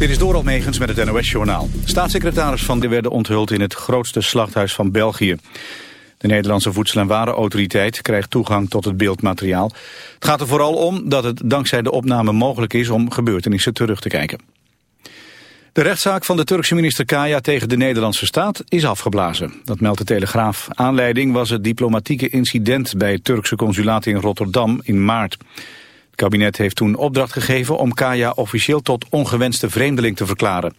Dit is Doral Megens met het NOS-journaal. Staatssecretaris Van de werden onthuld in het grootste slachthuis van België. De Nederlandse Voedsel- en Warenautoriteit krijgt toegang tot het beeldmateriaal. Het gaat er vooral om dat het dankzij de opname mogelijk is om gebeurtenissen terug te kijken. De rechtszaak van de Turkse minister Kaya tegen de Nederlandse staat is afgeblazen. Dat meldt de Telegraaf. Aanleiding was het diplomatieke incident bij het Turkse consulaat in Rotterdam in maart. Kabinet heeft toen opdracht gegeven om Kaya officieel tot ongewenste vreemdeling te verklaren.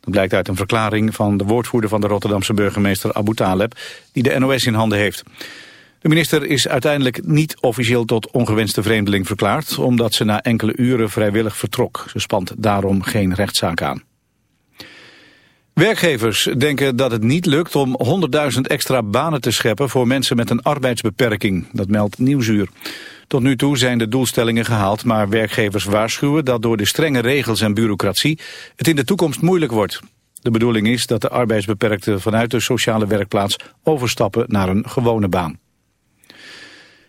Dat blijkt uit een verklaring van de woordvoerder van de Rotterdamse burgemeester Abu Taleb, die de NOS in handen heeft. De minister is uiteindelijk niet officieel tot ongewenste vreemdeling verklaard, omdat ze na enkele uren vrijwillig vertrok. Ze spant daarom geen rechtszaak aan. Werkgevers denken dat het niet lukt om 100.000 extra banen te scheppen voor mensen met een arbeidsbeperking. Dat meldt Nieuwsuur. Tot nu toe zijn de doelstellingen gehaald, maar werkgevers waarschuwen dat door de strenge regels en bureaucratie het in de toekomst moeilijk wordt. De bedoeling is dat de arbeidsbeperkten vanuit de sociale werkplaats overstappen naar een gewone baan.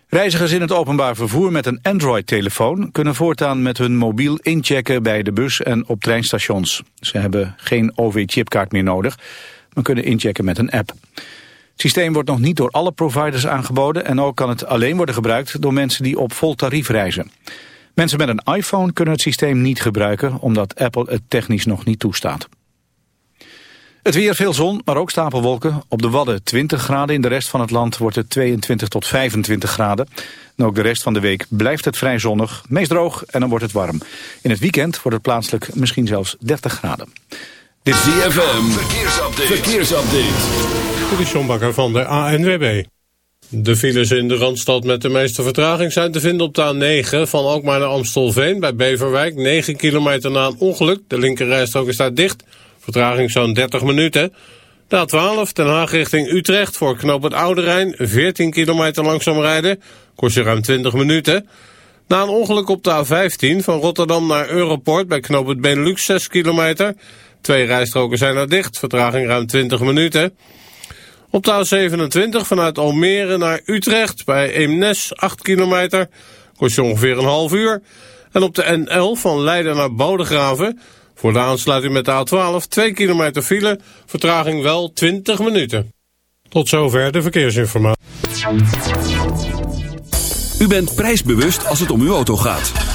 Reizigers in het openbaar vervoer met een Android-telefoon... kunnen voortaan met hun mobiel inchecken bij de bus en op treinstations. Ze hebben geen OV-chipkaart meer nodig, maar kunnen inchecken met een app. Het systeem wordt nog niet door alle providers aangeboden... en ook kan het alleen worden gebruikt door mensen die op vol tarief reizen. Mensen met een iPhone kunnen het systeem niet gebruiken... omdat Apple het technisch nog niet toestaat. Het weer veel zon, maar ook stapelwolken. Op de Wadden 20 graden, in de rest van het land wordt het 22 tot 25 graden. En ook de rest van de week blijft het vrij zonnig, meest droog en dan wordt het warm. In het weekend wordt het plaatselijk misschien zelfs 30 graden. Dit is DFM, verkeersupdate. verkeersupdate. Dit is John Bakker van de ANWB. De files in de Randstad met de meeste vertraging zijn te vinden op de A9 van Alkmaar naar Amstelveen bij Beverwijk. 9 kilometer na een ongeluk, de linkerrijstrook is daar dicht... Vertraging zo'n 30 minuten. De A12 Den Haag richting Utrecht voor knoop het Oude Rijn. 14 kilometer langzaam rijden. Kost je ruim 20 minuten. Na een ongeluk op de A15 van Rotterdam naar Europort bij knoop het Benelux 6 kilometer. Twee rijstroken zijn er dicht. Vertraging ruim 20 minuten. Op de A27 vanuit Almere naar Utrecht bij Eemnes 8 kilometer. Kost je ongeveer een half uur. En op de N11 van Leiden naar Bodegraven voor de aansluiting met de A12 2 kilometer file, vertraging wel 20 minuten. Tot zover de verkeersinformatie. U bent prijsbewust als het om uw auto gaat.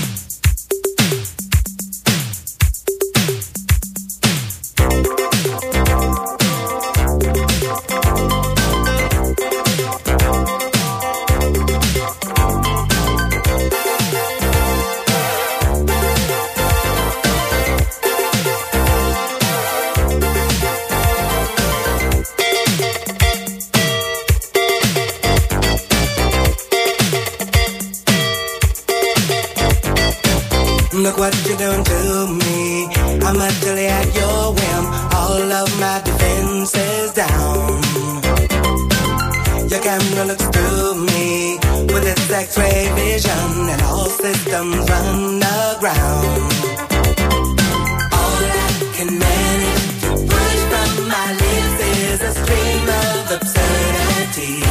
Camera looks through me with its X-ray vision, and all systems run aground. All I can manage to push from my lips is a stream of absurdity.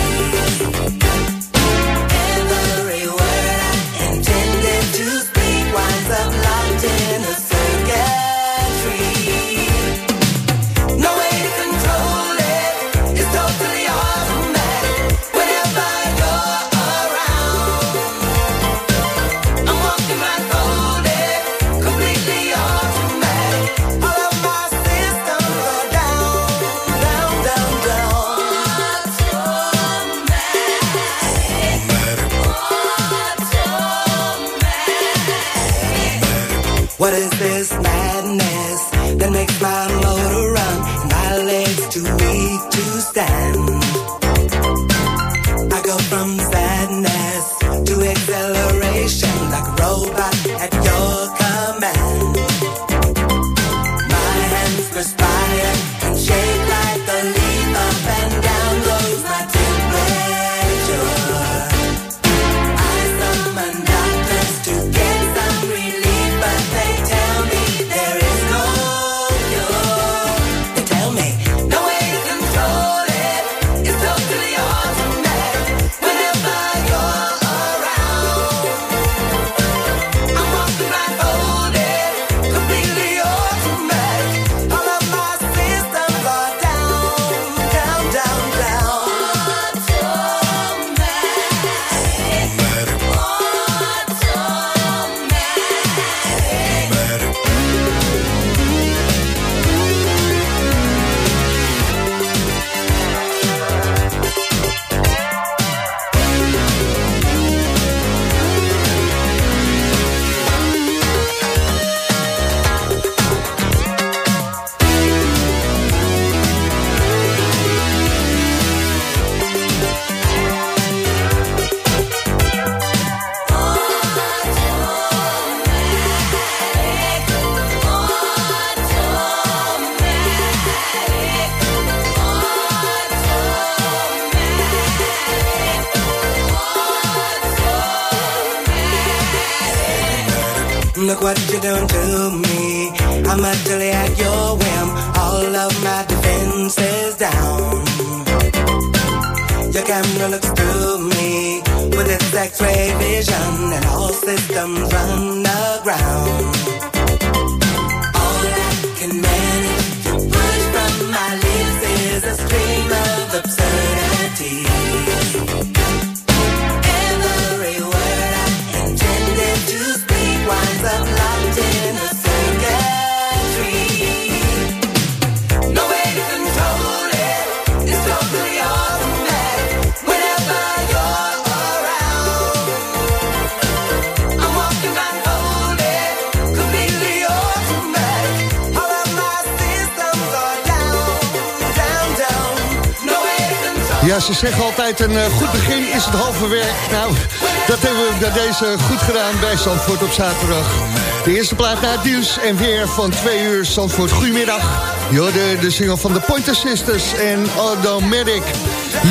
Zeggen altijd een eh, goed begin is het halve werk. Nou, dat hebben we bij deze goed gedaan bij Zandvoort op zaterdag. De eerste plaat naar het nieuws en weer van twee uur Zandvoort. Goedemiddag. Je hoorde de single van de Pointer Sisters en Automatic.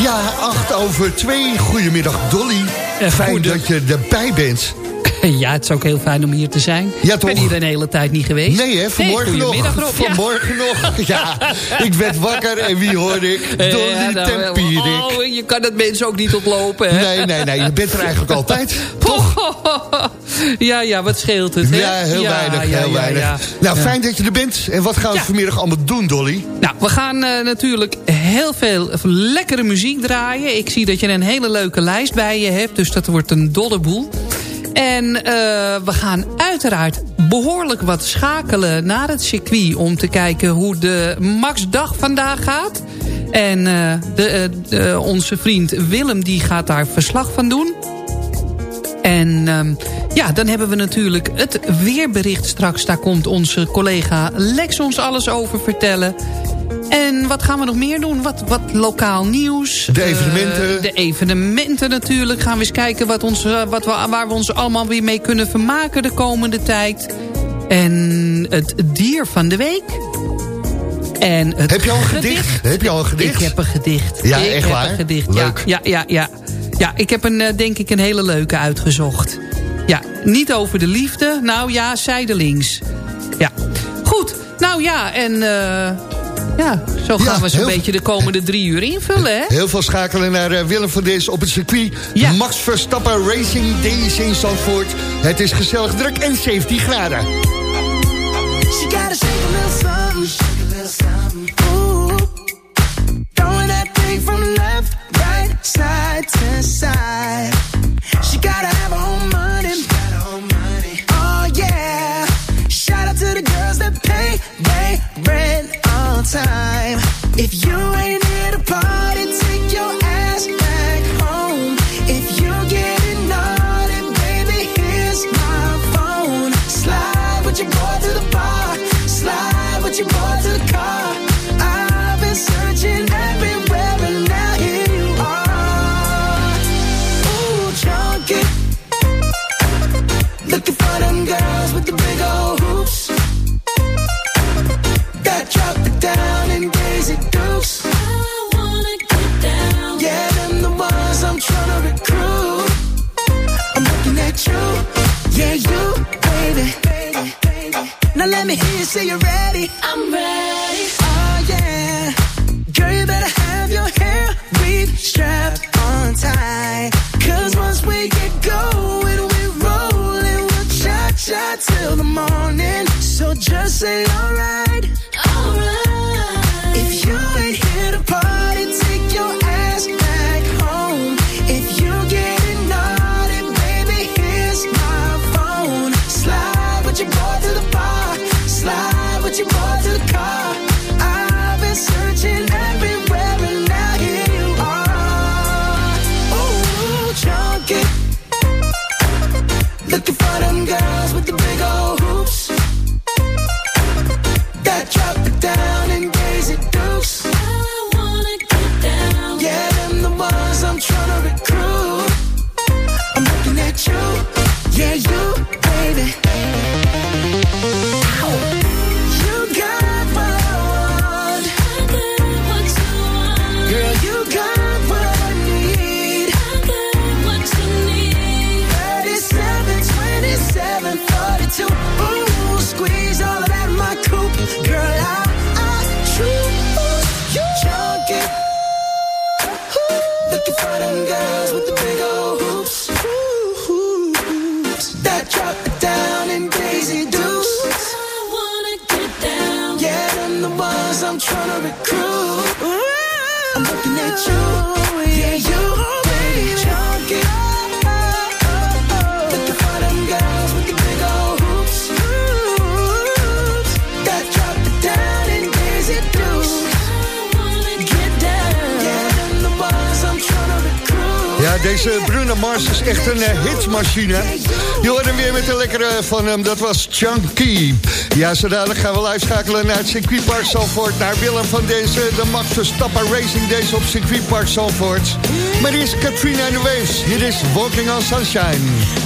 Ja, acht over twee. Goedemiddag Dolly. Eh, Fijn dat je erbij bent. Ja, het is ook heel fijn om hier te zijn. Ja, Ik ben toch? hier een hele tijd niet geweest. Nee, hè? Vanmorgen nog. Rob. Ja. Vanmorgen nog. Ja, ik werd wakker en wie hoorde ik? Dolly ja, nou, Tempierik. Oh, je kan het mensen ook niet ontlopen, hè? Nee, nee, nee. Je bent er eigenlijk altijd. ja, ja, wat scheelt het, hè? Ja, heel weinig, heel weinig. Nou, fijn dat je er bent. En wat gaan we vanmiddag allemaal doen, Dolly? Nou, we gaan eh, natuurlijk heel veel lekkere muziek draaien. Ik zie dat je een hele leuke lijst bij je hebt. Dus dat wordt een dolle boel. En eh, we gaan uiteraard behoorlijk wat schakelen naar het circuit... om te kijken hoe de Max-dag vandaag gaat. En eh, eh, de- onze vriend Willem die gaat daar verslag van doen. En ehm, ja, dan hebben we natuurlijk het weerbericht straks. Daar komt onze collega Lex ons alles over vertellen. En wat gaan we nog meer doen? Wat, wat lokaal nieuws. De evenementen. Eh, de evenementen natuurlijk. Gaan we eens kijken wat ons, eh, wat we, waar we ons allemaal weer mee kunnen vermaken de komende tijd. En het dier van de week. En het Heb je al een gedicht? Heb je al een gedicht? Ik heb een gedicht. Ja, ik echt heb waar? een gedicht. Leuk. Ja, ja, ja, ja. Ja, ik heb een, eh, denk ik een hele leuke uitgezocht. Ja, niet over de liefde. Nou ja, zijdelings. Ja, goed. Nou ja, en ja, zo gaan Ja, we zo'n beetje de komende drie uur invullen, hè? Heel veel schakelen naar eh, Willem van Dis op het circuit. Ja. Max Verstappen Racing Days in Zandvoort. Het is gezellig druk en 17 graden. She gotta shake a little something, shake a little something. Ooh, throwing that thing from left, right, side to side. She gotta have her own time. If you ain't say you're ready. I'm ready. Oh yeah. Girl, you better have your hair weave strapped on tight. Cause once we get going, we're rolling. We'll cha-cha till the morning. So just say alright machine. Je hoort weer met de lekkere van hem, dat was Chunky. Ja, zodanig gaan we uitschakelen naar het circuitpark Zandvoort... naar Willem van deze, de Max Verstappen Racing Days op circuitpark Zandvoort. Maar hier is Katrina in de Waves, hier is Walking on Sunshine.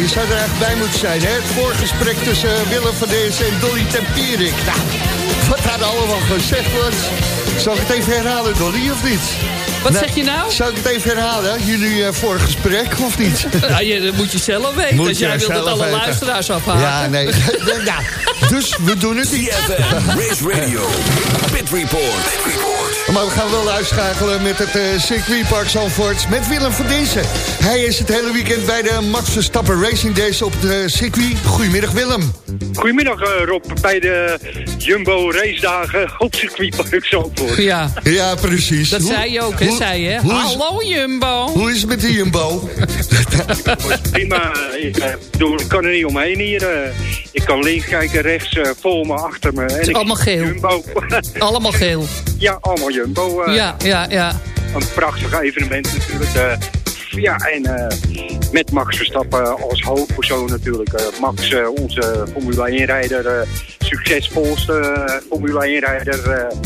Je zou er eigenlijk bij moeten zijn. Hè? Het voorgesprek tussen eh, Willem van Dees en Dolly Tempierik. Nou, wat daar allemaal gezegd wordt. Zal ik het even herhalen, Dolly, of niet? Wat Nou, zeg je nou? Zou ik het even herhalen, jullie eh, voorgesprek, of niet? Ja, je, dat moet je zelf weten. Moet Als jij wilt dat alle weten. luisteraars afhaken. Ja, nee. ja, dus we doen het niet. CFM Race Radio. Pit Report. Maar we gaan wel uitschakelen met het uh, circuitpark Zandvoort met Willem van Dinsen. Hij is het hele weekend bij de Max Verstappen Racing Days op het eh, circuit. Goedemiddag Willem. Goedemiddag eh, Rob, bij de Jumbo race dagen op circuitpark Zandvoort. Ja, Ja, precies. dat Hoe- zei je ook, hè? hoe- Zei je. hoe is- Hallo Jumbo. Hoe is het met de Jumbo? Prima, ik, eh, ik kan er niet omheen hier. eh. ik kan links kijken, rechts, eh, voor me, achter me. En ik allemaal zie geel. Jumbo. Allemaal geel. ja, allemaal Jumbo. Ja, ja, ja. Een prachtig evenement natuurlijk. Ja, en eh, met Max Verstappen als hoofdpersoon natuurlijk. Eh, Max, eh, onze Formule 1-rijder, eh, succesvolste Formule 1-rijder... eh,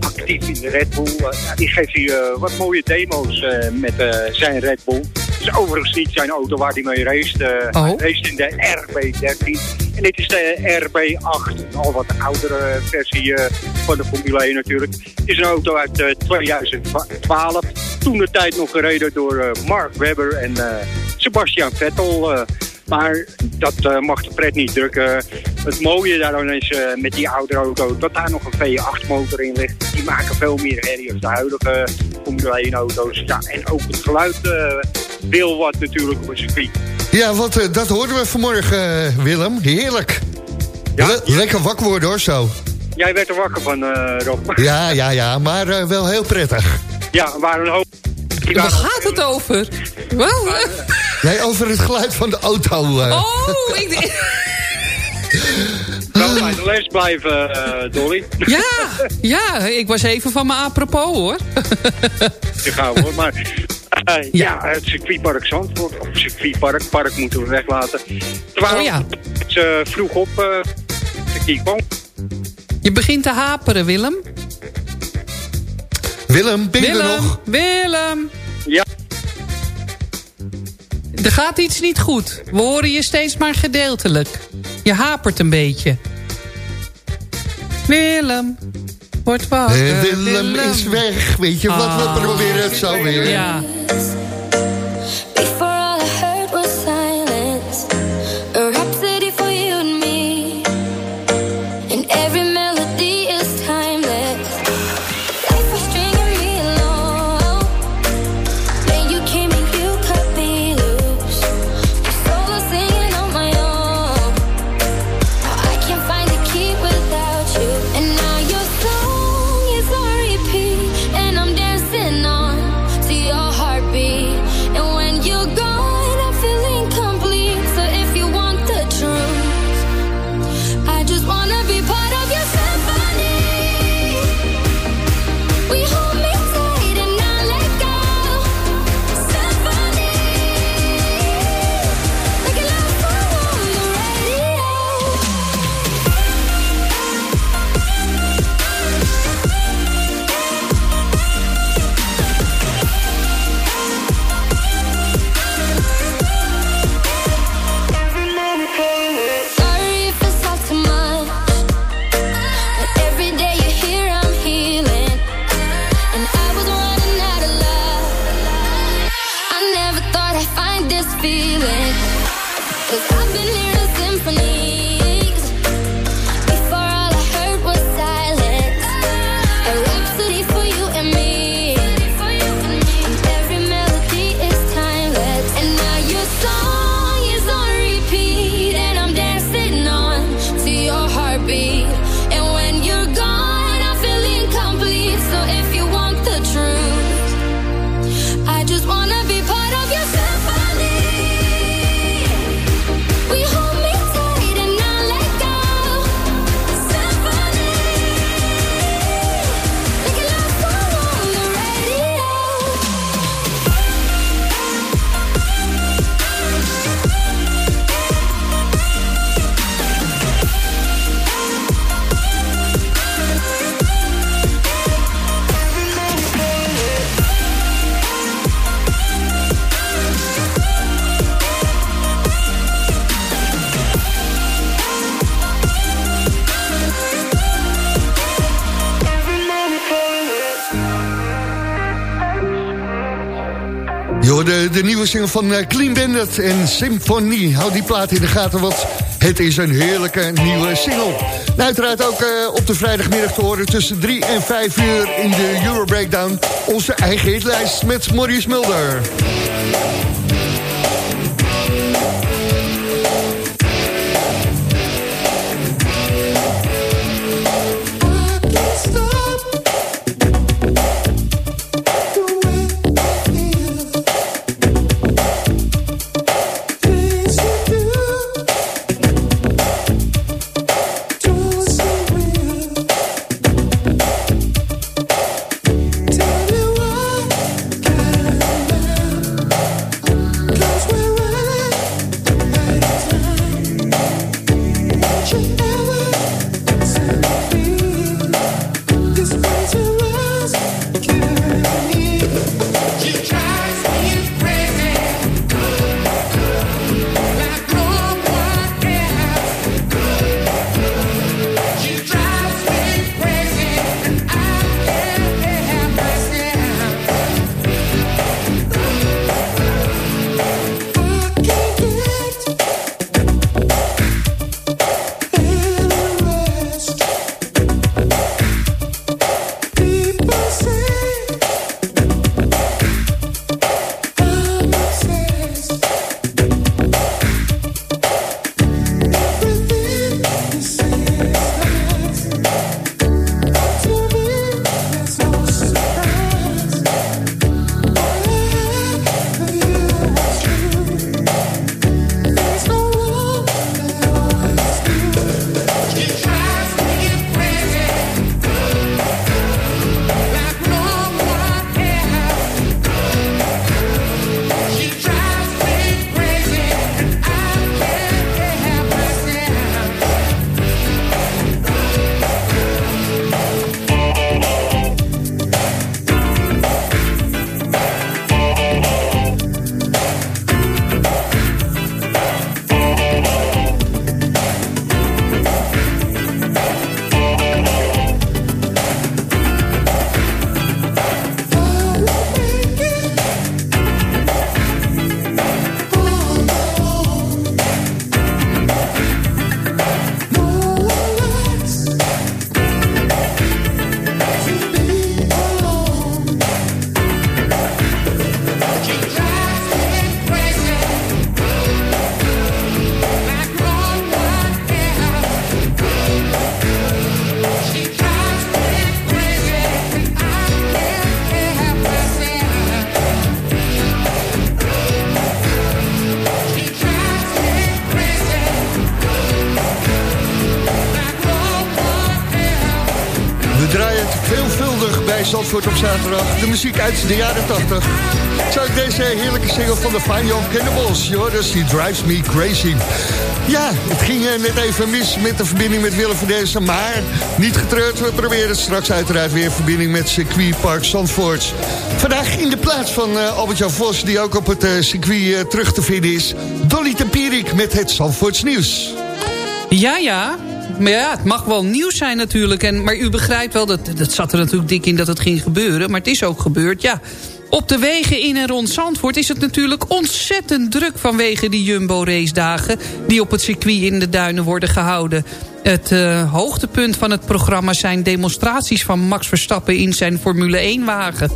actief in de Red Bull. Die geeft hier wat mooie demo's met zijn Red Bull. Het is overigens niet zijn auto waar hij mee race. eh, Oh. Hij race in de RB13. En dit is de RB8, een al wat oudere versie eh, van de Formule 1 natuurlijk. Het is een auto uit eh, 2012. Toen de tijd nog gereden door eh, Mark Webber en eh, Sebastian Vettel. eh. maar dat eh, mag de pret niet drukken. Het mooie daaraan is eh, met die oudere auto dat daar nog een V8 motor in ligt. Die maken veel meer herrie als de huidige Formule 1 auto's. Ja, en ook het geluid eh, wil wat natuurlijk op een circuit. Ja, want eh, dat hoorden we vanmorgen, eh, Willem. Heerlijk. Ja, Le- Lekker wakker worden hoor, zo. Jij werd er wakker van, eh, Rob. Ja, ja, ja, maar wel heel prettig. Ja, waren een hoop... Waar waren- gaat het over? Wel, eh, Nee, over het geluid van de auto. eh. oh, ik denk- wel bij de les blijven, Dolly. Ja, ja, ik was even van mijn apropos, hoor. Te gauw hoor, maar... eh, ja. het circuitpark Zandvoort, of circuitpark, park moeten we weglaten. Terwijl Oh ja. ze vroeg op eh de kwam. Je begint te haperen, Willem. Willem, ben je er Willem, nog? Willem. Ja, Er gaat iets niet goed. We horen je steeds maar gedeeltelijk. Je hapert een beetje. Willem, word wakker. Eh, Willem is weg. Weet je wat, we Ah. proberen het zo weer. Ja, single van eh, Clean Bandit en Symphony. Hou die plaat in de gaten, want het is een heerlijke nieuwe single. En uiteraard ook eh, op de vrijdagmiddag te horen tussen 3 en 5 uur in de Euro Breakdown. Onze eigen hitlijst met Maurice Mulder. Zandvoort op zaterdag. De muziek uit de jaren 80. Zo ook deze heerlijke single van de Fine Young Cannibals. Joris, die drives me crazy. Ja, het ging eh, net even mis met de verbinding met Willem van Dezen. Maar niet getreurd, we proberen straks uiteraard weer verbinding met circuit Park Zandvoort. Vandaag in de plaats van uh, Albert-Jan Vos, die ook op het uh, circuit terug te vinden is. Dolly Tempierik met het Zandvoorts nieuws. Ja, ja. Maar ja, het mag wel nieuws zijn natuurlijk. En, maar u begrijpt wel, dat, dat zat er natuurlijk dik in dat het ging gebeuren. Maar het is ook gebeurd, ja. Op de wegen in en rond Zandvoort is het natuurlijk ontzettend druk... vanwege die Jumbo-racedagen die op het circuit in de duinen worden gehouden. Het uh, hoogtepunt van het programma zijn demonstraties van Max Verstappen... in zijn Formule 1-wagen.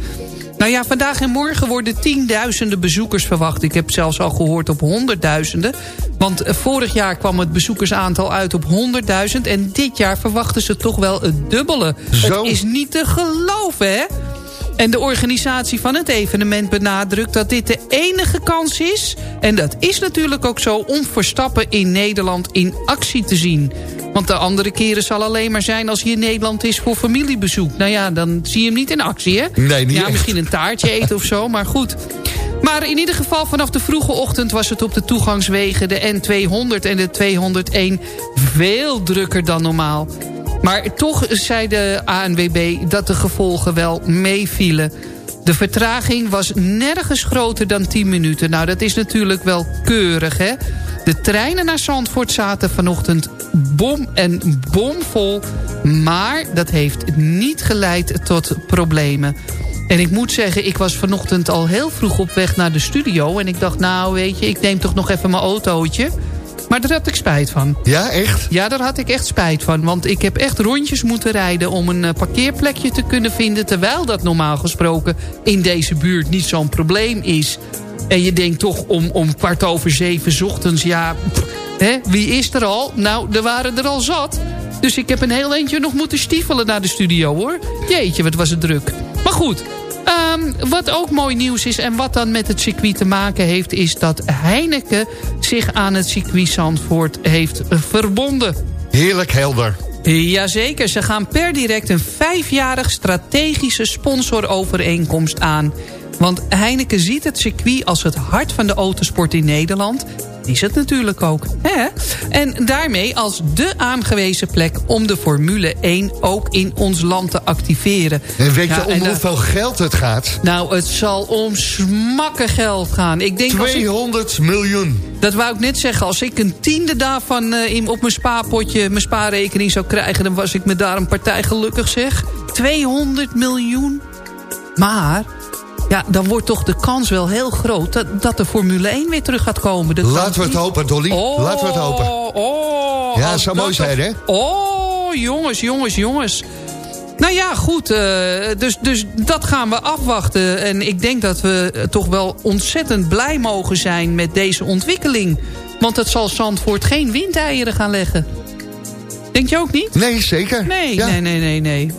Nou ja, vandaag en morgen worden tienduizenden bezoekers verwacht. Ik heb zelfs al gehoord op honderdduizenden. Want vorig jaar kwam het bezoekersaantal uit op 100.000... en dit jaar verwachten ze toch wel het dubbele. Zo. Het is niet te geloven, hè? En de organisatie van het evenement benadrukt dat dit de enige kans is... en dat is natuurlijk ook zo om Verstappen in Nederland in actie te zien. Want de andere keren zal alleen maar zijn als hij in Nederland is voor familiebezoek. Nou ja, dan zie je hem niet in actie, hè? Nee, niet Ja, echt. misschien een taartje eten of zo, maar goed. Maar in ieder geval vanaf de vroege ochtend was het op de toegangswegen... de N200 en de 201 veel drukker dan normaal. Maar toch zei de ANWB dat de gevolgen wel meevielen. De vertraging was nergens groter dan 10 minuten. Nou, dat is natuurlijk wel keurig, hè? De treinen naar Zandvoort zaten vanochtend bom en bomvol. Maar dat heeft niet geleid tot problemen. En ik moet zeggen, ik was vanochtend al heel vroeg op weg naar de studio. En ik dacht, nou weet je, ik neem toch nog even mijn autootje. Maar daar had ik spijt van. Ja, echt? Ja, daar had ik echt spijt van. Want ik heb echt rondjes moeten rijden om een eh, parkeerplekje te kunnen vinden. Terwijl dat normaal gesproken in deze buurt niet zo'n probleem is. En je denkt toch om, om kwart over zeven 's ochtends, ja, pff, hè, wie is er al? Nou, er waren er al zat. Dus ik heb een heel eentje nog moeten stiefelen naar de studio, hoor. Jeetje, wat was het druk. Maar goed, ehm, wat ook mooi nieuws is... en wat dan met het circuit te maken heeft... is dat Heineken zich aan het circuit Zandvoort heeft eh, verbonden. Heerlijk helder. Jazeker, ze gaan per direct een vijfjarig strategische sponsorovereenkomst aan. Want Heineken ziet het circuit als het hart van de autosport in Nederland. Die is het natuurlijk ook. Hè? En daarmee als de aangewezen plek om de Formule 1 ook in ons land te activeren. En weet je Ja, om en dat- hoeveel geld het gaat? Nou, het zal om smakken geld gaan. Ik denk als ik, 200 miljoen. dat wou ik net zeggen. Als ik een tiende daarvan eh, op mijn spaarpotje, mijn spaarrekening zou krijgen... dan was ik me daar een partij gelukkig zeg. 200 miljoen. Maar, ja, dan wordt toch de kans wel heel groot... dat, dat de Formule 1 weer terug gaat komen. Laten we het hopen, Dolly. Oh, Laten we het hopen. Oh, Ja, als zou dat mooi zijn, hè? Oh, jongens, jongens, jongens. Nou ja, goed. eh, dus, dus dat gaan we afwachten. En ik denk dat we eh, toch wel ontzettend blij mogen zijn met deze ontwikkeling. Want het zal Zandvoort geen windeieren gaan leggen. Denk je ook niet? Nee, zeker. Nee, Ja. nee, nee, nee, nee.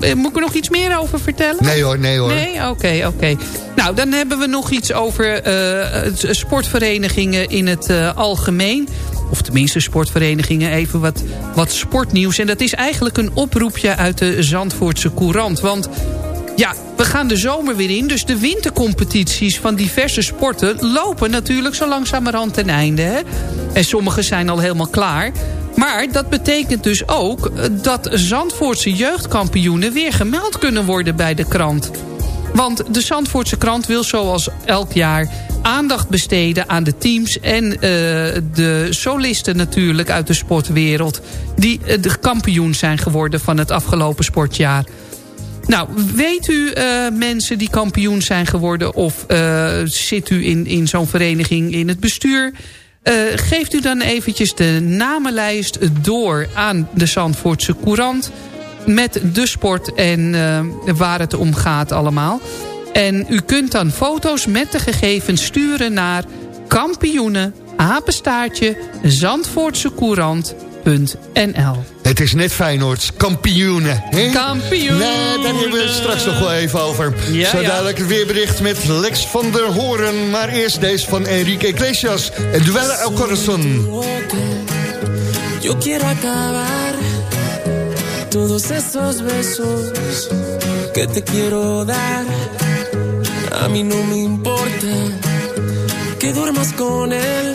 Eh, Moet ik er nog iets meer over vertellen? Nee hoor, nee hoor. Nee? Oké, oké. Nou, dan hebben we nog iets over eh, het- sportverenigingen in het eh, algemeen. Of tenminste sportverenigingen, even wat, wat sportnieuws. En dat is eigenlijk een oproepje uit de Zandvoortse Courant. Want ja, we gaan de zomer weer in. Dus de wintercompetities van diverse sporten lopen natuurlijk zo langzamerhand ten einde. Hè? En sommige zijn al helemaal klaar. Maar dat betekent dus ook eh, dat Zandvoortse jeugdkampioenen weer gemeld kunnen worden bij de krant. Want de Zandvoortse krant wil zoals elk jaar aandacht besteden aan de teams... en eh, de solisten natuurlijk uit de sportwereld... die eh, de kampioen zijn geworden van het afgelopen sportjaar. Nou, weet u mensen die kampioen zijn geworden... of zit u in, in zo'n vereniging in het bestuur... Eh, geeft u dan eventjes de namenlijst door aan de Zandvoortse Courant... met de sport en eh, waar het om gaat allemaal. En u kunt dan foto's met de gegevens sturen naar kampioenen, apenstaartje, zandvoortsecourant.nl. Het is net Feyenoord. Kampioenen. hè? Kampioenen. Nee, daar hebben we het straks nog wel even over. Ja, Zo ja. dadelijk het weerbericht met Lex van der Hoorn. Maar eerst deze van Enrique Iglesias. En Duelle El Corazon. Yo quiero acabar todos esos besos que te quiero dar. A mí no me importa que duermas con él,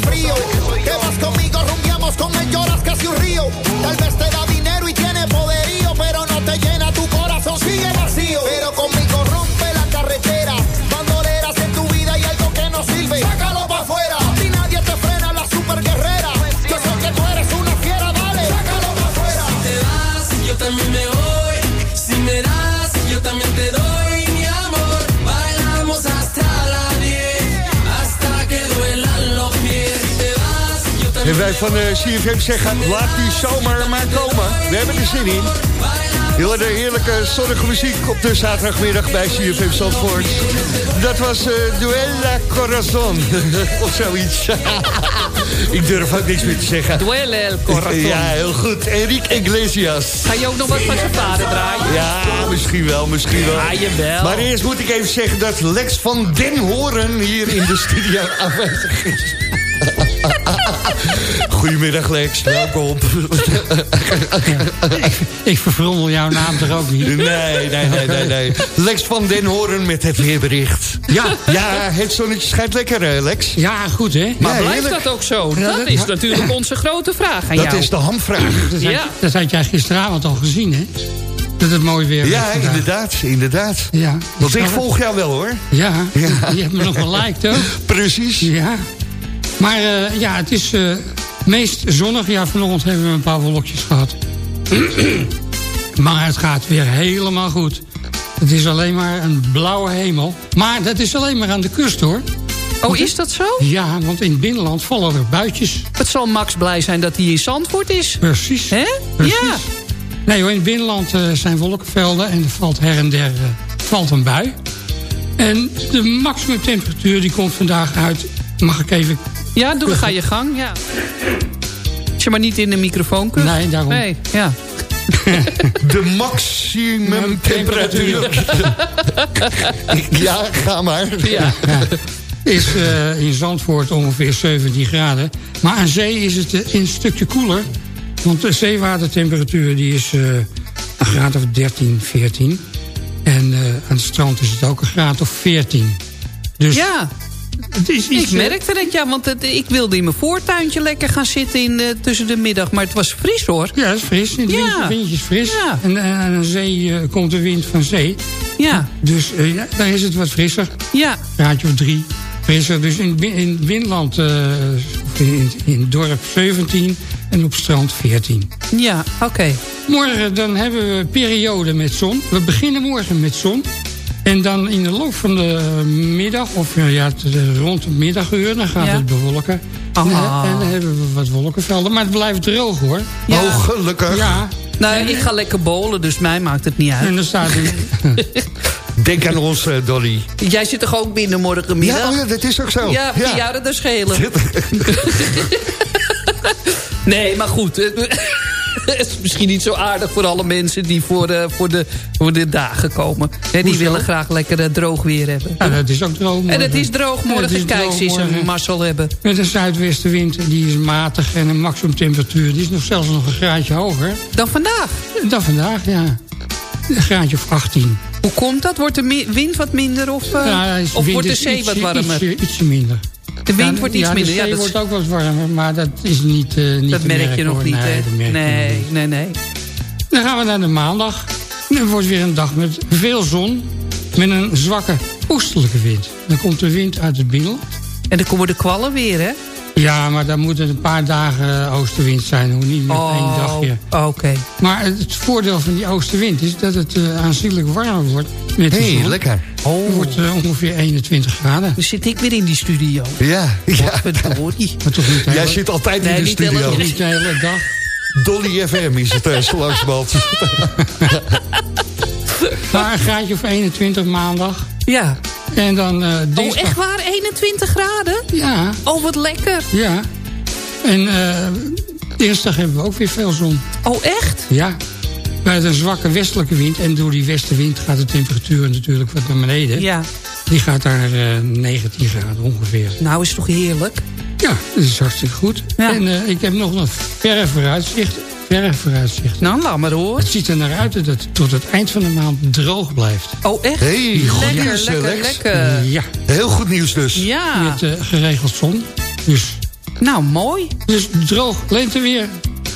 frío. Te vas conmigo, rumbiamos con él, lloras casi un río. Tal vez te da dinero y tiene poderío, pero no te llena tu corazón, sigue vacío. Pero conmigo rompe la carretera, bandoleras en tu vida y algo que no sirve. Sácalo para afuera, si nadie te frena, la super guerrera. Yo sé que tú eres una fiera, dale, sácalo para afuera. Si te vas, yo también me voy. En wij van de CFM zeggen, laat die zomer maar komen. We hebben er zin in. Heel de heerlijke zonnige muziek op de zaterdagmiddag bij CFM Zandvoort. Dat was eh Duella Corazon. of zoiets. Ik durf ook niks meer te zeggen. Duelle el corazon. Ja, heel goed. Enrique Iglesias. Ga je ook nog wat van zijn vader draaien? Ja, misschien wel, misschien wel. Ja, jawel. Maar eerst moet ik even zeggen dat Lex van Den Horen hier in de studio aanwezig is. Goedemiddag Lex, welkom. Ik verfrommel jouw naam toch ook niet? Nee, nee, nee, nee, nee. Lex van Den Horen met het weerbericht. Ja. Ja, het zonnetje schijnt lekker, eh, Lex. Ja, goed hè? Maar Ja, blijft heerlijk. dat ook zo? Ja, dat dat- is natuurlijk onze grote vraag aan Dat jou. is de hamvraag. Dat had, Ja. dat had jij gisteravond al gezien hè? Dat het mooi weer Ja, vandaag. inderdaad, inderdaad. Ja, Want ik volg jou wel, hoor. Ja, Ja. je hebt me nog geliked ook. Precies. Ja. Maar eh, ja, het is eh, meest zonnig. Ja, vanochtend hebben we een paar wolkjes gehad. maar het gaat weer helemaal goed. Het is alleen maar een blauwe hemel. Maar dat is alleen maar aan de kust hoor. Oh, is dat zo? Ja, want in het binnenland vallen er buitjes. Het zal Max blij zijn dat hij in Zandvoort is. Precies. Hè? Precies. Ja. Nee hoor, in het binnenland eh, zijn wolkenvelden en er valt her en der valt een bui. En de maximumtemperatuur die komt vandaag uit... Mag ik even... Ja, doe, ga je gang. Ja. Als je maar niet in de microfoon kunt. Nee, daarom. Nee, ja. De maximum temperatuur. ja, ga maar. ja. Is eh, in Zandvoort ongeveer 17 graden. Maar aan zee is het eh, een stukje koeler. Want de zeewatertemperatuur die is eh, een graad of 13, 14. En eh, aan het strand is het ook een graad of 14. Dus ja, het is iets... ik merkte het, ja, want het, ik wilde in mijn voortuintje lekker gaan zitten in, eh, tussen de middag. Maar het was fris hoor. Ja, het is fris. In het Ja. windje, windje is fris. Ja. En, en aan de zee eh, komt de wind van zee. Ja, Dus eh, ja, daar is het wat frisser. ja. Graadje of drie frisser. Dus in, in Windland, eh, in, in dorp 17 en op strand 14. Ja, oké. Morgen dan hebben we een periode met zon. We beginnen morgen met zon. En dan in de loop van de middag, of eh, ja, de- rond het middaguur, dan gaat Ja. het bewolken. En, Ah. eh, en dan hebben we wat wolkenvelden. Maar het blijft droog hoor. Ja. Oh, gelukkig. Ja, Nou, ik ga lekker bowlen, dus mij maakt het niet en uit. dan staat in, Denk aan ons, eh, Dolly. Jij zit toch ook binnen Ja, morgenmiddag? oh ja, dat is ook zo. Ja, ja. jaren dat schelen. nee, maar goed. Het is misschien niet zo aardig voor alle mensen die voor, eh, voor, de, voor de dagen komen. Hè, die willen graag lekker eh, droog weer hebben. ja, dat is ook droog morgen. en het is droog Ja, morgen. is Kijk, ze is een mazzel hebben. Met een zuidwestenwind, die is matig en een maximumtemperatuur... die is nog zelfs nog een graadje hoger Dan vandaag. dan vandaag, ja. Een graadje of 18. Hoe komt dat? Wordt de wind wat minder of, eh, Ja, of wordt de zee wat warmer? Ietsje, ietsje minder. De wind wordt iets ja, minder. De Ja, dat, wordt ook wat warmer, maar dat is niet, eh niet dat te merk je merken, nog hoor. niet, nee, hè? je nog Nee, nee, nee. Dan gaan we naar de maandag. En het wordt weer een dag met veel zon. Met een zwakke oostelijke wind. Dan komt de wind uit het binnenland. En dan komen de kwallen weer, hè? Ja, maar dan moet het een paar dagen oostenwind zijn. Hoe niet met één dagje. Oh, oké. Maar het, voordeel van die oostenwind is dat het eh, aanzienlijk warmer wordt. Met de Hé, zon. lekker. Het wordt eh, ongeveer 21 graden. Dan zit ik weer in die studio. Ja, ja. Verdorie. Maar toch niet de Jij zit altijd Nee, in de niet de hele- studio. niet de hele dag. Dolly FM is het, uh. Maar een graadje of 21 maandag. Ja. En dan eh Oh, dinsdag... echt waar? 21 graden? Ja, Oh, wat lekker. ja. En eh dinsdag hebben we ook weer veel zon. Oh, echt? Ja. Bij een zwakke westelijke wind. En door die westenwind gaat de temperatuur natuurlijk wat naar beneden. Ja. Die gaat daar eh 19 graden ongeveer. Nou, is toch heerlijk? Ja, dat is hartstikke goed. Ja. En ik heb nog een verre vooruitzicht. Verre vooruitzicht. Nou, laat maar hoor. Het ziet er naar uit dat het tot het eind van de maand droog blijft. Oh, echt? Hey, goed lekker, nieuws, eh, lekker, Lex. lekker. Ja, Heel goed nieuws dus. Ja. met eh, geregeld zon. Dus, Nou, mooi. dus droog lenteweer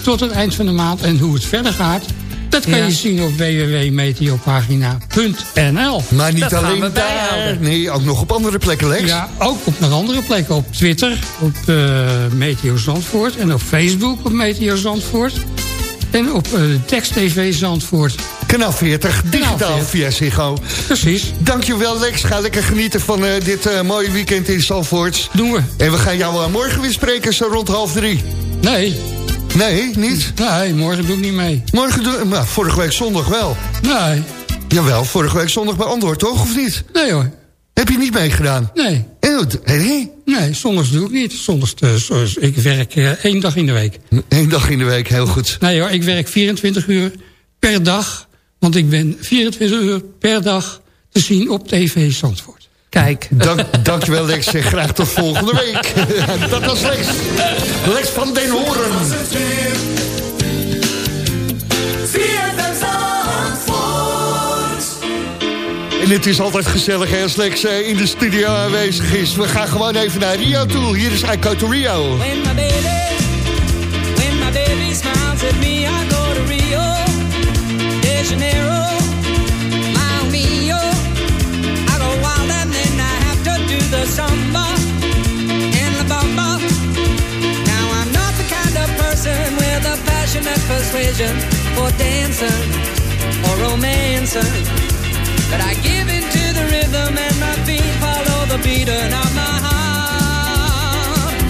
tot het eind van de maand. En hoe het verder gaat, dat kan Ja. je zien op www.meteopagina.nl. Maar niet Dat alleen daar. bijhouden. Nee, ook nog op andere plekken, Lex. Ja, ook op nog andere plekken. Op Twitter, op eh Meteo Zandvoort. En op Facebook op Meteo Zandvoort. En op eh, Text TV Zandvoort. Kanaal 40, digitaal via Ziggo. Precies. Dankjewel Lex, ga lekker genieten van eh, dit eh, mooie weekend in Zandvoort. Doen we. En we gaan jou morgen weer spreken, zo rond half drie. Nee. Nee, niet? Nee, morgen doe ik niet mee. Morgen doe nou, vorige week zondag wel. Nee. Jawel, vorige week zondag bij Antwoord, toch? Of niet? Nee hoor. Heb je niet meegedaan? Nee. Hé? Nee, zondags doe ik niet. Zondags, zoals- ik werk eh, één dag in de week. Eén dag in de week, heel goed. Nee hoor, ik werk 24 uur per dag. Want ik ben 24 uur per dag te zien op TV Zandvoort. Kijk. Dank, dankjewel Lex en graag tot volgende week. Dat was Lex. Lex van den Horen. En het is altijd gezellig hè, als Lex eh, in de studio aanwezig is. We gaan gewoon even naar Rio toe. Hier is I Go to Rio. When my baby, when my baby smiles at me, I go to Rio de Janeiro, Mamma Mio. I go wild and then I have to do the samba and the bamba. Now I'm not the kind of person with a passionate persuasion for dancing or romancing. But I give into the rhythm and my feet follow the beating of my heart.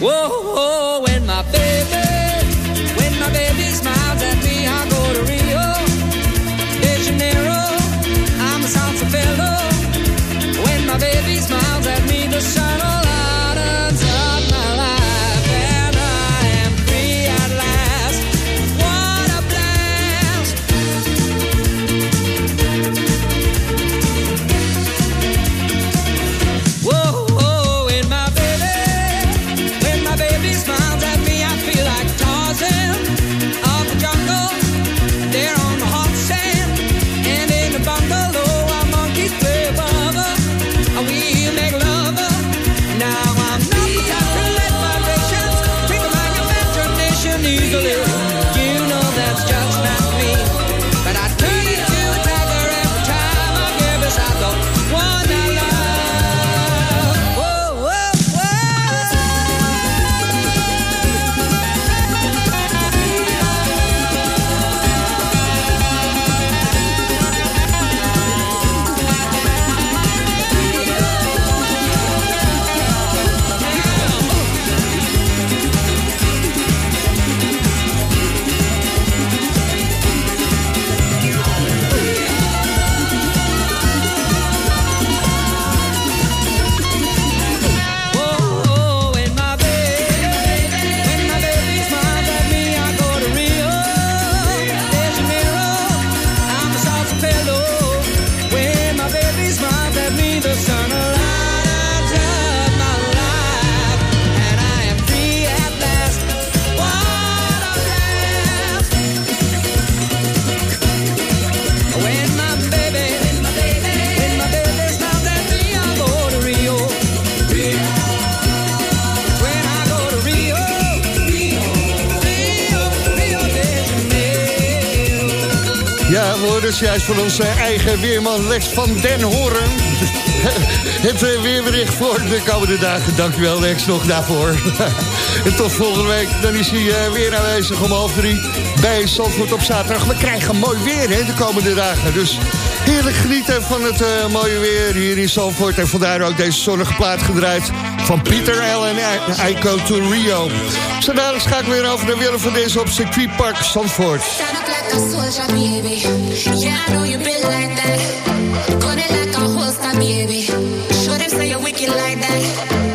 Whoa, whoa, when my baby, van onze eigen weerman Lex van den Horen. Het eh, weerbericht voor de komende dagen. Dankjewel Lex nog daarvoor. en tot volgende week. Dan is hij eh, weer aanwezig om half drie bij Zandvoort op zaterdag. We krijgen mooi weer hè, de komende dagen. Dus heerlijk genieten van het eh, mooie weer hier in Zandvoort. En vandaar ook deze zonnige plaat gedraaid van Pieter Allen en I Go to Rio. Zo dadelijk we weer over naar Willem van deze op Circuit Park Zandvoort. Stand up like a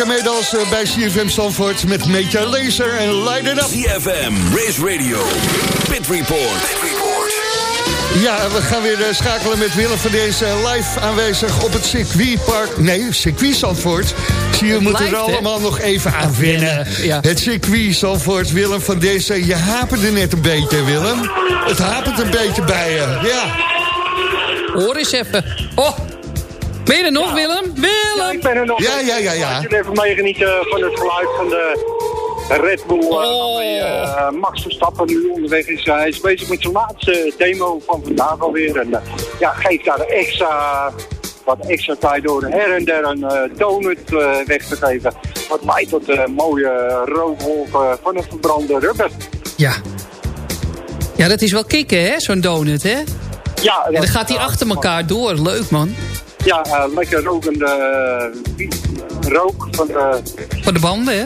Lekker meedansen bij CFM Zandvoort met Meetje Laser en Light It Up. CFM, Race Radio, Pit Report. Ja, we gaan weer eh, schakelen met Willem van deze live aanwezig op het circuitpark. Nee, circuit Zandvoort. Zie je, we moeten er allemaal nog even aan wennen. Ja. Het circuit Zandvoort, Willem van deze. Je haperde net een beetje, Willem. Het hapert een beetje bij je, ja. Hoor eens even. Oh, ben je er nog, Willem? Ja, Willem! ik ben er nog. Ja, ja, ja, ja. Laat jullie even meegenieten van het geluid van de Red Bull. eh, Oh. eh, Max Verstappen nu onderweg is. Hij is bezig met zijn laatste demo van vandaag alweer. En eh, ja, geeft daar extra, wat extra tijd door her en der een eh, donut eh, weg te geven. Wat leidt tot een mooie rookwolken van een verbrande rubber. Ja. Ja, dat is wel kicken, hè, zo'n donut, hè? Ja, En dan gaat hij achter elkaar door. Leuk, man. Ja, eh, lekker rokende eh, rook van de, Van de banden, hè?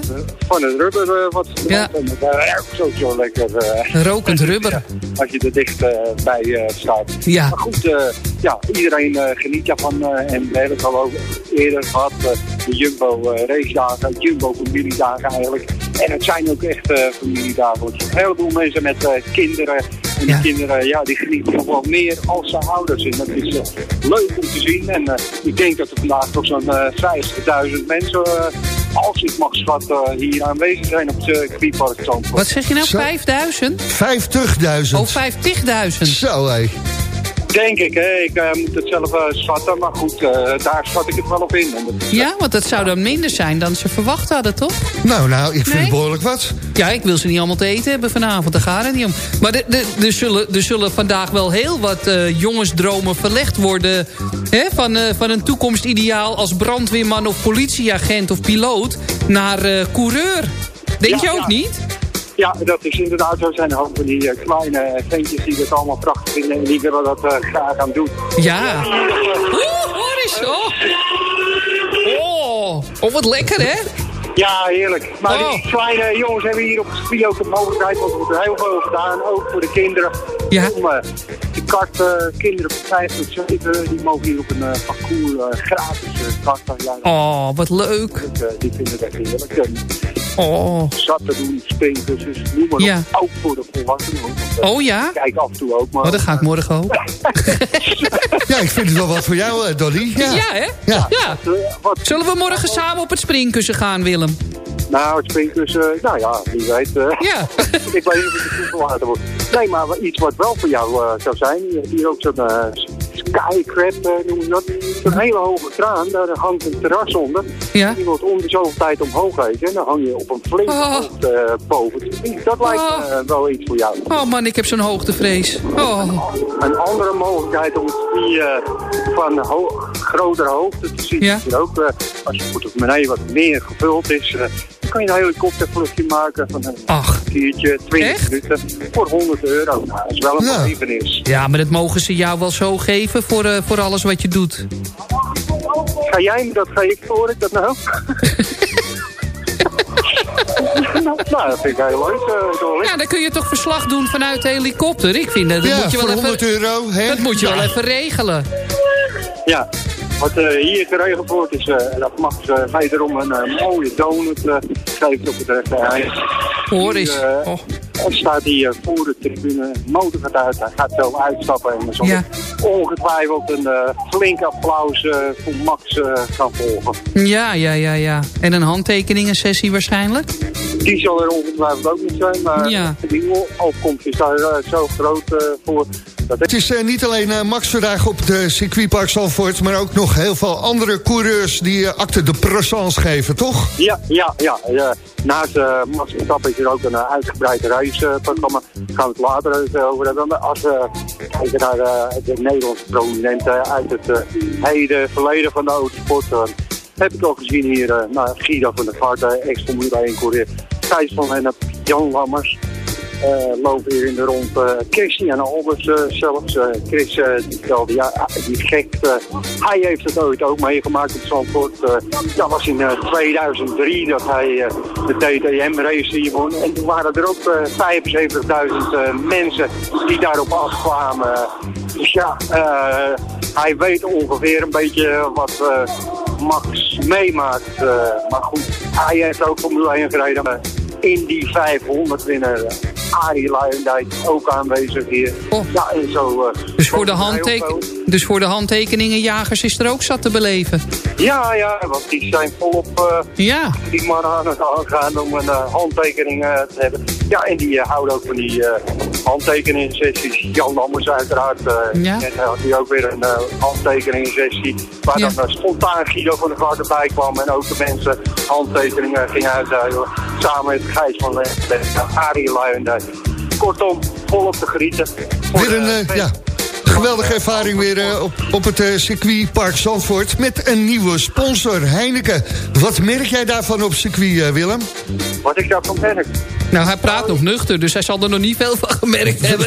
van het rubber eh, wat Ja. En dat ruikt zo, zo lekker. eh, Rokend rubber. als je er dicht eh, bij eh, staat. Ja. Maar goed, eh, ja, iedereen eh, geniet daarvan. eh, en we hebben het al eerder gehad. eh, de Jumbo eh, race dagen, Jumbo familiedagen eigenlijk. En het zijn ook echt eh, familiedagen. Want een heleboel mensen met eh, kinderen. En Ja. die kinderen, ja, die genieten wel meer als zijn ouders. En dat is eh, leuk om te zien. En eh, ik denk dat er vandaag toch zo'n eh 50.000 mensen, eh, als ik mag schatten, hier aanwezig zijn op het circuitpark Zandvoort. Wat zeg je nou, Zo. 5000? 50.000. Oh, 50.000. Zo, hé. Denk ik, hè. ik eh, moet het zelf eh, schatten, maar goed, eh, daar schat ik het wel op in. Ja, want dat zou dan minder zijn dan ze verwacht hadden, toch? Nou, nou, ik vind Nee? het behoorlijk wat. Ja, ik wil ze niet allemaal te eten hebben vanavond, daar gaat het niet om. Maar de- de- er zullen, er zullen vandaag wel heel wat eh, jongensdromen verlegd worden... Hè, van, eh, van een toekomstideaal als brandweerman of politieagent of piloot... naar eh, coureur. Denk Ja, je ook ja. niet? Ja, dat is inderdaad zo. Er zijn een hoop van die eh, kleine ventjes die dat allemaal prachtig vinden en die willen dat eh, graag gaan doen. Ja. Oeh, hoor eens. Oh. Oh. oh, wat lekker, hè? Ja, heerlijk. Maar Oh. die kleine jongens hebben hier op het circuit ook de mogelijkheid, want er wordt heel veel gedaan, ook voor de kinderen. Ja. Om eh, karten, kinderen van 5 tot 7, die mogen hier op een eh, parcours eh, gratis uh, karten. Oh, wat leuk. eh, die vinden dat heerlijk. En Oh. zat te doen, springkussens, noem maar Ja. op. Ook voor de volwassenen. Want, eh, Oh ja? Kijk af en toe ook, maar... Oh, dat ga ik morgen ook. Ja, ik vind het wel wat voor jou, eh, Dolly. Ja, Ja. hè? Ja. Ja. Eh, wat, Zullen we morgen samen op het springkussen gaan, Willem? nou, het springkussen, nou ja, wie weet. eh, Ja. ik weet niet of het toegelaten wordt. Nee, maar iets wat wel voor jou eh, zou zijn. Je hier ook zo'n eh, skycrab, eh noem je dat. Zo'n hele hoge kraan, daar hangt een terras onder. Ja. Die wordt om de zoveel tijd omhoog gegeven. En dan hang je op een flinke Oh. hoogte eh, boven. Dat lijkt me Oh. eh, wel iets voor jou. Oh man, ik heb zo'n hoogtevrees. Oh. Een andere mogelijkheid om eh, van ho grotere hoogte te zien. Ja. is ook, eh, als je portemonnee wat meer gevuld is, eh, dan kan je een helikoptervluchtje maken van een Ach. kwartiertje, 20 Echt? minuten voor 100 euro. Nou, dat is wel een Ja. belevenis. Ja, maar dat mogen ze jou wel zo geven voor, eh, voor alles wat je doet. Ga jij me dat geven, hoor ik dat nou? nou, nou, dat vind ik heel leuk, eh. Ja, dan kun je toch verslag doen vanuit de helikopter. Ik vind dat, dat Ja, moet je wel voor even... 100 euro. Hè? Dat moet je wel even regelen. Ja, wat eh, hier geregeld wordt is eh, dat Max uh, wederom een eh, mooie donut eh, geeft op het restaurant. Hoor eens. Eh, Oh. Staat hier voor de tribune, motor gaat uit, hij gaat zo uitstappen en Ja. er ongetwijfeld een eh, flink applaus eh, voor Max eh, gaan volgen. Ja, ja, ja, ja. En een handtekeningensessie waarschijnlijk? Die zal er ongetwijfeld ook niet zijn, maar Ja. die opkomst is daar eh, zo groot eh, voor. Dat Het is eh, niet alleen Max vandaag op de circuitpark Zandvoort... maar ook nog heel veel andere coureurs die acte de présence geven, toch? Ja, ja, ja. ja. Naast uh, Max Verstappen is er ook een uh, uitgebreid reisprogramma. Daar gaan we het later over hebben. Maar als we kijken naar uh, de Nederlandse prominenten uit het uh, heden verleden van de autosport... Heb ik al gezien hier uh, nou, Guido van der Vaart, uh, ex-Formule 1 coureur. Thijs van Hennep, Jan Lammers. Uh, lopen hier in de rond uh, Christian Albers zelfs. Chris die vertelde, ja, die gek, hij heeft het ooit ook meegemaakt op Zandvoort. Dat was in uh, 2003 dat hij de DTM-race hier won. En toen waren er ook uh, 75.000 uh, mensen die daarop afkwamen. Dus ja, uh, hij weet ongeveer een beetje wat uh, Max meemaakt. Uh, maar goed, hij heeft ook Formule 1 gereden. In die 500 winnaar. Arie Luijendijk ook aanwezig hier. Oh. Ja, en zo... Uh, dus, voor de handteken dus voor de handtekeningenjagers is er ook zat te beleven? Ja, ja, want die zijn volop uh, ja. die mannen aan het aangaan om een uh, handtekening te hebben. Ja, en die houden ook van die handtekeningssessies. Jan Lammers uiteraard. ja. En had hij ook weer een handtekeningssessie waar ja. dan spontaan Guido van der Vaart erbij kwam. En ook de mensen handtekeningen gingen uitdelen. Samen met Gijs van de Arie Luijendijk. Kortom, volop te genieten. Weer een, ja, geweldige ervaring weer uh, op, op het uh, circuitpark Zandvoort... met een nieuwe sponsor, Heineken. Wat merk jij daarvan op circuit, uh, Willem? Wat ik daarvan merk? Nou, hij praat nog nuchter, dus hij zal er nog niet veel van gemerkt hebben.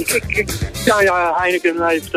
ik, ik, ja, ja, Heineken heeft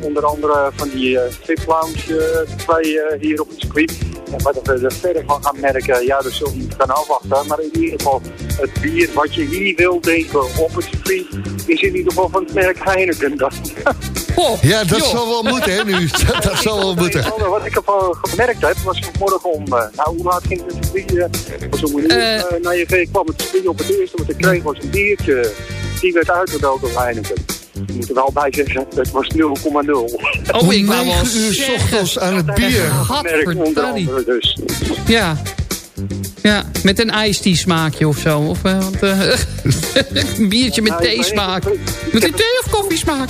onder andere van die VIP-lounge twee hier op het circuit... En wat we er verder van gaan merken, ja, dat zullen we niet gaan afwachten. Maar in ieder geval, het bier wat je hier wil drinken op het circuit, is in ieder geval van het merk Heineken. Oh, ja, dat joh. zal wel moeten, hè, nu. Dat, dat zal wel moeten. Wat ik ervan gemerkt heb, was vanmorgen om, uh, nou, hoe laat ging het? Uh, was om een uur uh, naar je kwam het op het eerste wat ik kreeg was een biertje. Die werd uitgedeeld door Heineken. Ik moet er wel bij zeggen, het was 0,0. Oh, ik wou wel uur s ochtends aan het bier. andere dus. Ja. Ja, met een iced smaakje of zo. Of, uh, want, uh, een biertje met thee smaak. Met een thee of koffie smaak.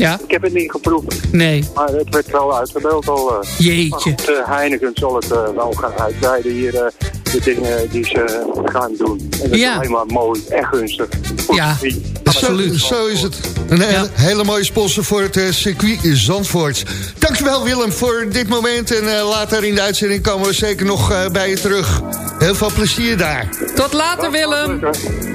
Ja. Ik heb het niet geproefd. Nee. Maar het werd wel uitgebeeld al. Uh, Jeetje. Maar goed, uh, Heineken zal het uh, wel gaan uitweiden hier. De dingen die ze gaan doen. En dat ja. is alleen maar mooi en gunstig. Ja, absoluut. Zo, zo, is het. Een hele, ja. hele mooie sponsor voor het uh, circuit Zandvoort. Dankjewel Willem voor dit moment. En uh, later in de uitzending komen we zeker nog uh, bij je terug. Heel veel plezier daar. Tot later Willem.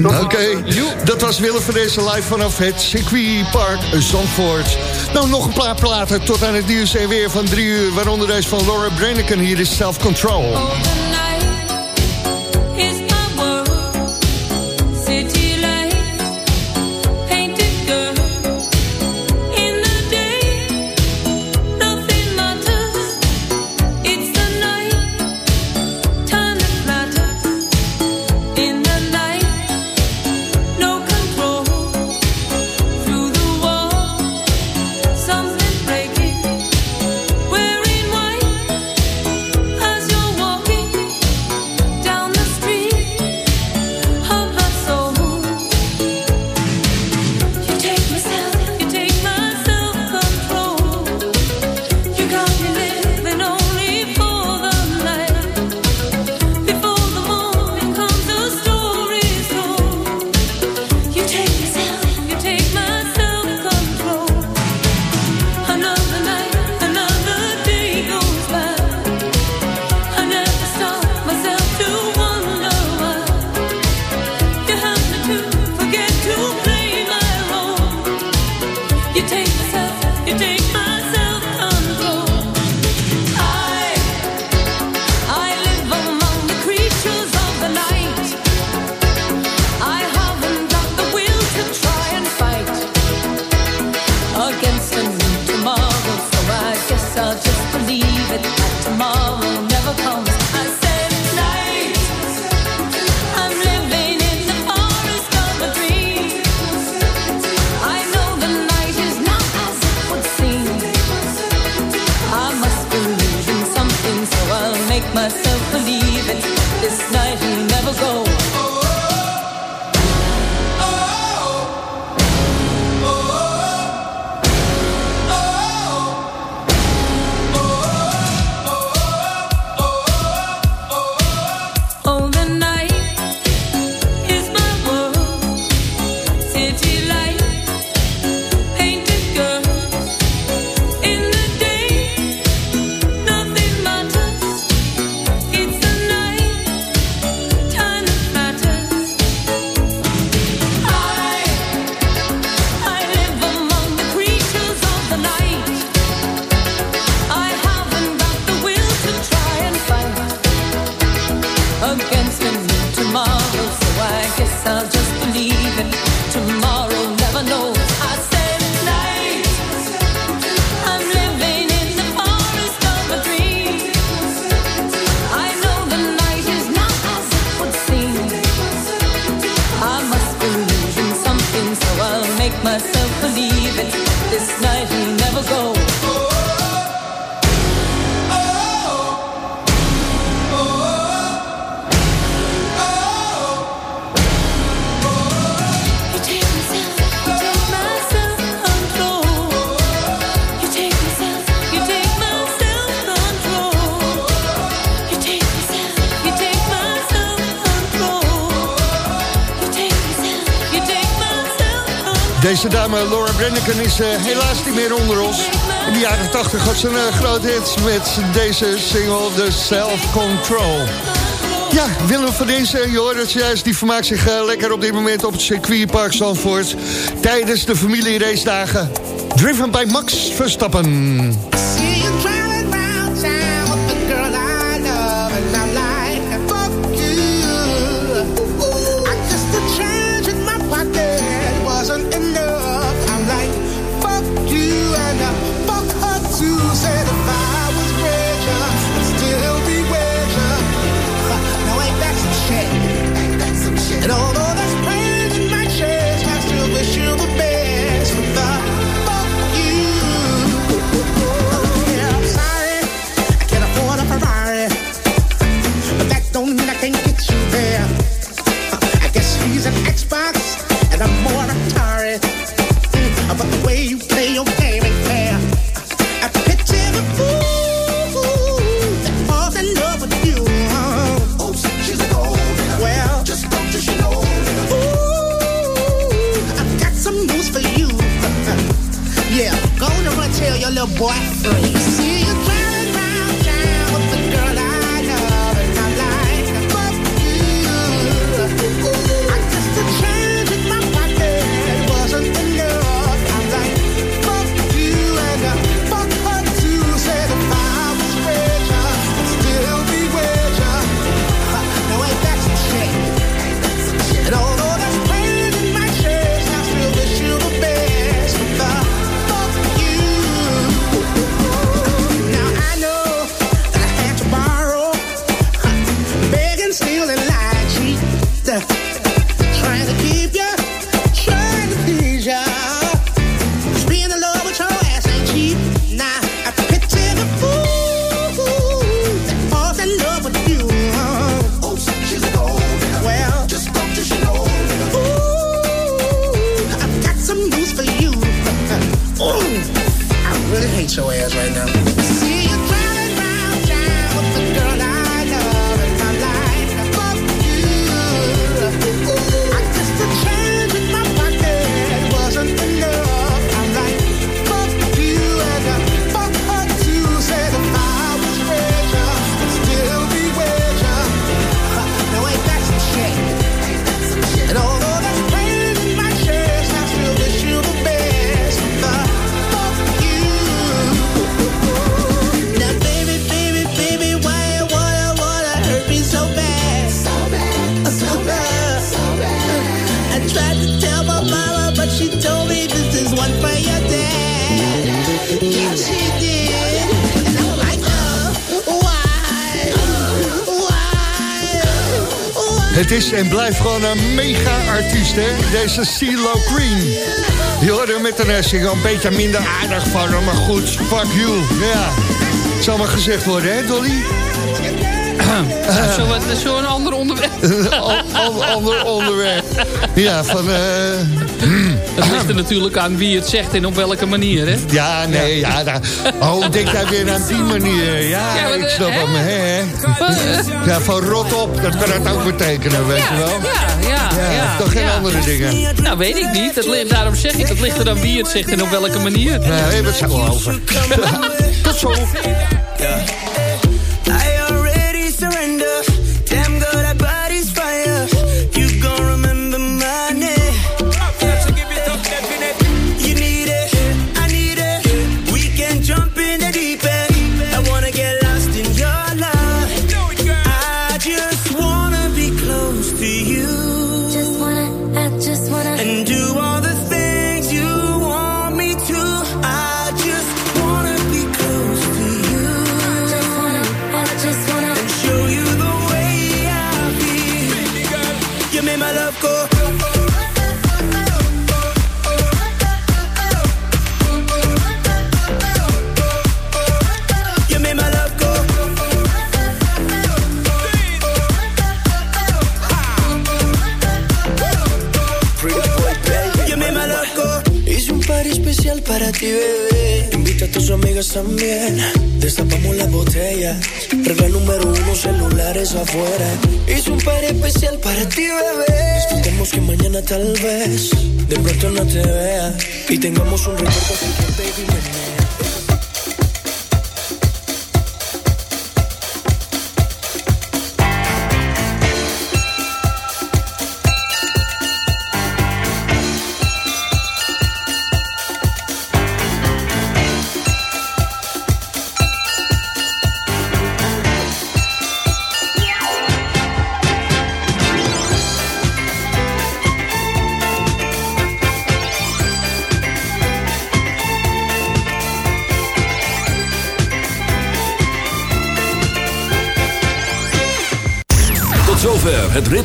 Oké, okay. dat was Willem van deze live vanaf het circuitpark Zandvoort. Nou, nog een paar platen tot aan het nieuws en weer van drie uur. Waaronder deze van Laura Brenneken. Hier is Self Control. Eh, helaas niet meer onder ons. In de jaren 80 had ze een eh, groot hit met deze single, The Self Control. Ja, Willem van deze? Eh, je hoort juist, die vermaakt zich lekker op dit moment op het circuitpark Zandvoort. Tijdens de familieracedagen. Driven by Max Verstappen. en blijft gewoon een mega-artiest, hè? Deze CeeLo Green. Je hoorde met de rest eh, een beetje minder aardig van hem, maar goed, fuck you. Ja, zal maar gezegd worden, hè, Dolly? Ja, zo wat, zo'n ander onderwerp. ander onderwerp. Ja, van... eh. Hmm. Dat ligt er natuurlijk aan wie het zegt en op welke manier, hè? Ja, nee, ja. oh, denk jij weer aan die manier? Ja, ja ik snap hem, hè? Ja, van rot op, dat kan het ook betekenen, weet je wel? Ja, ja, ja. Toch geen andere dingen? Nou, weet ik niet. Dat, daarom zeg ik, Dat ligt er aan wie het zegt en op welke manier. Nee, we zijn wel over. Tot zo. Tal vez de pronto no te vea. Y tengamos un